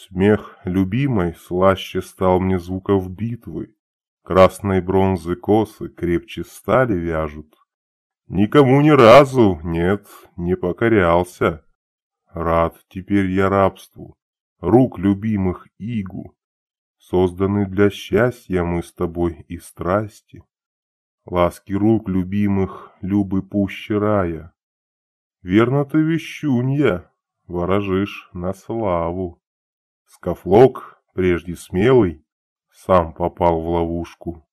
Смех любимой слаще стал мне звуков битвы. Красной бронзы косы крепче стали вяжут. Никому ни разу, нет, не покорялся. Рад теперь я рабству, рук любимых игу. Созданы для счастья мы с тобой и страсти. Ласки рук любимых, любы пуще рая. Верно ты вещунья, ворожишь на славу. Скафлок, прежде смелый, сам попал в ловушку.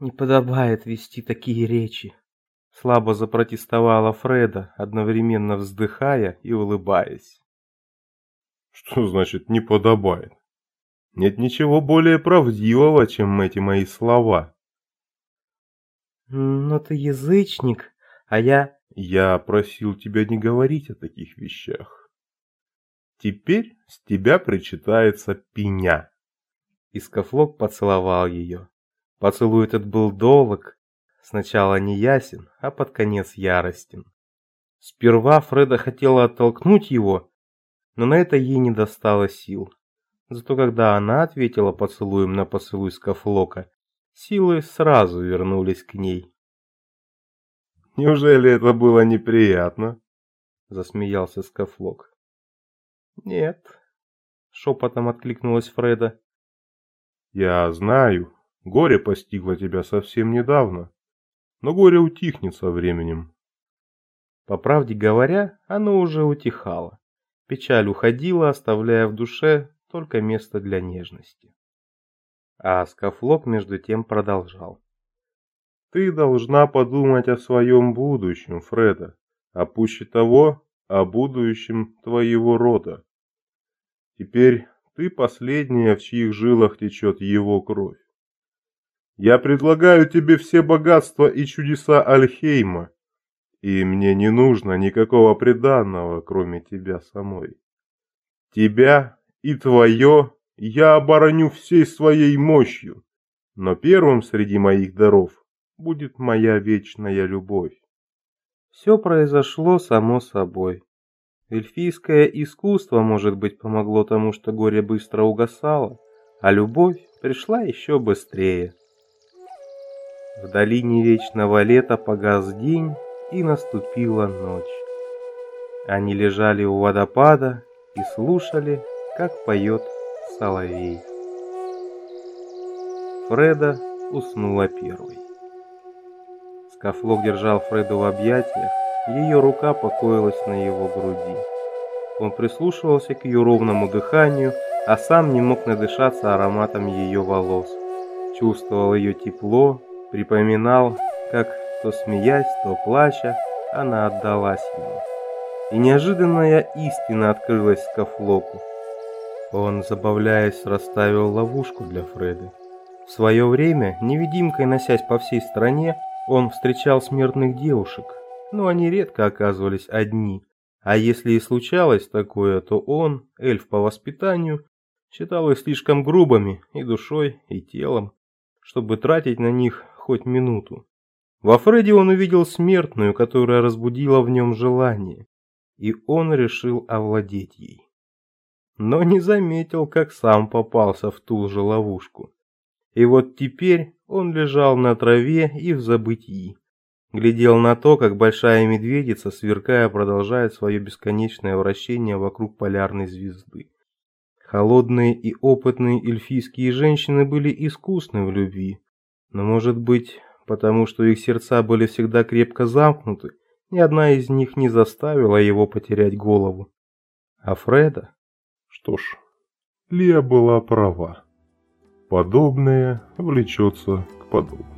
Не подобает вести такие речи. Слабо запротестовала Фреда, одновременно вздыхая и улыбаясь. Что значит «не подобает»? Нет ничего более правдивого, чем эти мои слова. Но ты язычник, а я... Я просил тебя не говорить о таких вещах. Теперь с тебя причитается пеня. Искафлок поцеловал ее. Поцелуй этот был долг, сначала неясен, а под конец яростен. Сперва Фреда хотела оттолкнуть его, но на это ей не достало сил. Зато когда она ответила поцелуем на поцелуй Скафлока, силы сразу вернулись к ней. «Неужели это было неприятно?» — засмеялся Скафлок. «Нет», — шепотом откликнулась Фреда. «Я знаю, горе постигло тебя совсем недавно, но горе утихнет со временем». По правде говоря, оно уже утихало. Печаль уходила, оставляя в душе только место для нежности. А Скафлок между тем продолжал. «Ты должна подумать о своем будущем, Фреда, а пуще того, о будущем твоего рода. Теперь ты последняя, в чьих жилах течет его кровь. Я предлагаю тебе все богатства и чудеса Альхейма, и мне не нужно никакого приданного, кроме тебя самой. Тебя и твое я обороню всей своей мощью, но первым среди моих даров будет моя вечная любовь. Все произошло само собой. Эльфийское искусство, может быть, помогло тому, что горе быстро угасало, а любовь пришла еще быстрее. В долине вечного лета погас день, и наступила ночь. Они лежали у водопада и слушали, как поет соловей. Фреда уснула первой. Скафлок держал Фреду в объятиях, ее рука покоилась на его груди. Он прислушивался к ее ровному дыханию, а сам не мог надышаться ароматом ее волос. Чувствовал ее тепло, припоминал, как то смеясь, то плача, она отдалась ему. И неожиданная истина открылась Скафлоку. Он, забавляясь, расставил ловушку для Фреды. В свое время, невидимкой носясь по всей стране, он встречал смертных девушек, но они редко оказывались одни, а если и случалось такое, то он, эльф по воспитанию, считал их слишком грубыми и душой, и телом, чтобы тратить на них хоть минуту. Во Фредди он увидел смертную, которая разбудила в нем желание, и он решил овладеть ей но не заметил, как сам попался в ту же ловушку. И вот теперь он лежал на траве и в забытии. Глядел на то, как большая медведица, сверкая, продолжает свое бесконечное вращение вокруг полярной звезды. Холодные и опытные эльфийские женщины были искусны в любви, но, может быть, потому что их сердца были всегда крепко замкнуты, ни одна из них не заставила его потерять голову. А Фреда? Что ж, Лия была права. Подобное влечется к подобному.